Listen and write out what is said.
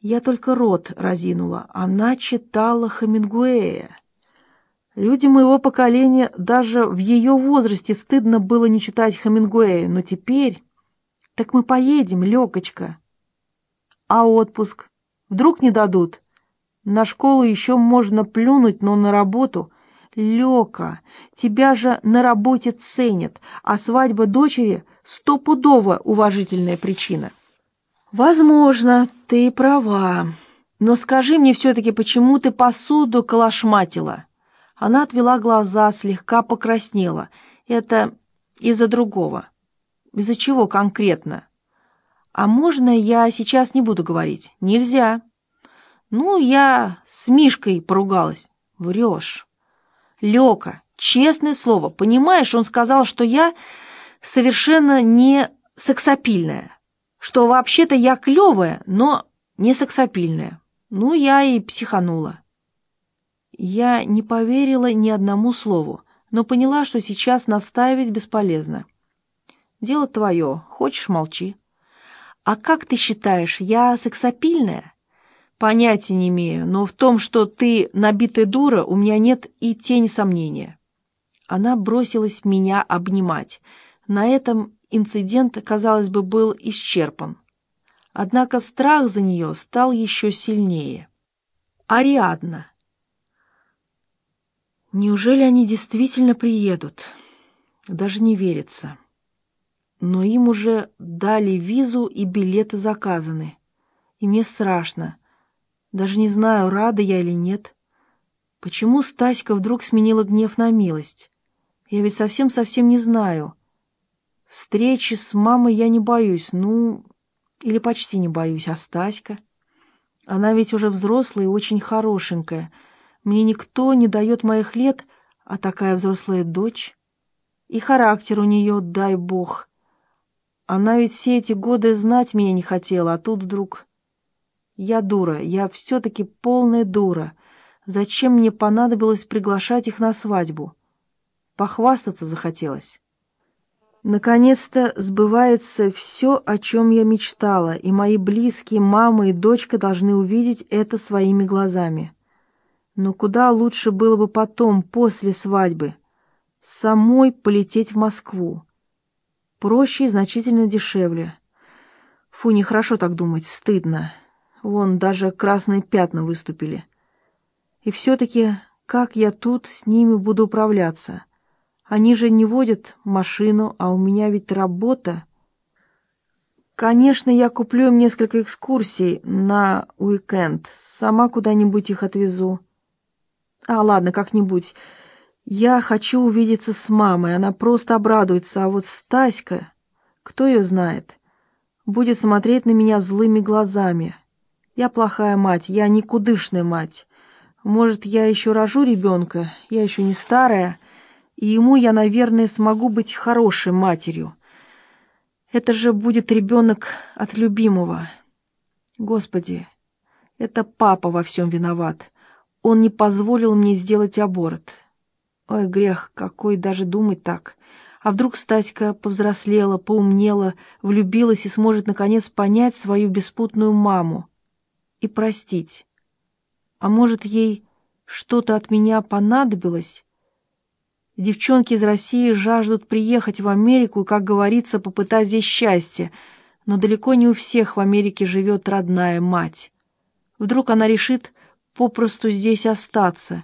Я только рот разинула. Она читала Хемингуэя. Люди моего поколения даже в ее возрасте стыдно было не читать Хемингуэя, но теперь... Так мы поедем, Лёкочка. А отпуск? Вдруг не дадут? На школу еще можно плюнуть, но на работу... Лёка, тебя же на работе ценят, а свадьба дочери — стопудово уважительная причина. Возможно, ты права. Но скажи мне все-таки, почему ты посуду калашматила? Она отвела глаза, слегка покраснела. Это из-за другого. Из-за чего конкретно? А можно я сейчас не буду говорить? Нельзя. Ну, я с Мишкой поругалась. Врешь. Лёка, честное слово, понимаешь, он сказал, что я совершенно не сексапильная, что вообще-то я клёвая, но не сексапильная. Ну, я и психанула. Я не поверила ни одному слову, но поняла, что сейчас настаивать бесполезно. Дело твое, хочешь — молчи. А как ты считаешь, я сексапильная? Понятия не имею, но в том, что ты набитая дура, у меня нет и тени сомнения. Она бросилась меня обнимать. На этом инцидент, казалось бы, был исчерпан. Однако страх за нее стал еще сильнее. Ариадна. Неужели они действительно приедут? Даже не верится. Но им уже дали визу и билеты заказаны. И мне страшно. Даже не знаю, рада я или нет. Почему Стаська вдруг сменила гнев на милость? Я ведь совсем-совсем не знаю. Встречи с мамой я не боюсь, ну, или почти не боюсь, а Стаська? Она ведь уже взрослая и очень хорошенькая. Мне никто не дает моих лет, а такая взрослая дочь. И характер у нее, дай бог. Она ведь все эти годы знать меня не хотела, а тут вдруг я дура, я все-таки полная дура. Зачем мне понадобилось приглашать их на свадьбу? Похвастаться захотелось. Наконец-то сбывается все, о чем я мечтала, и мои близкие, мама и дочка должны увидеть это своими глазами. Но куда лучше было бы потом, после свадьбы, самой полететь в Москву. Проще и значительно дешевле. Фу, нехорошо так думать, стыдно. Вон даже красные пятна выступили. И все-таки как я тут с ними буду управляться? Они же не водят машину, а у меня ведь работа. Конечно, я куплю им несколько экскурсий на уикенд. Сама куда-нибудь их отвезу. А, ладно, как-нибудь. Я хочу увидеться с мамой. Она просто обрадуется. А вот Стаська, кто ее знает, будет смотреть на меня злыми глазами. Я плохая мать, я никудышная мать. Может, я еще рожу ребенка, я еще не старая, и ему я, наверное, смогу быть хорошей матерью. Это же будет ребенок от любимого. Господи, это папа во всем виноват. Он не позволил мне сделать аборт. Ой, грех какой даже думать так. А вдруг Стаська повзрослела, поумнела, влюбилась и сможет наконец понять свою беспутную маму и простить. А может, ей что-то от меня понадобилось? Девчонки из России жаждут приехать в Америку и, как говорится, попытать здесь счастье, но далеко не у всех в Америке живет родная мать. Вдруг она решит попросту здесь остаться,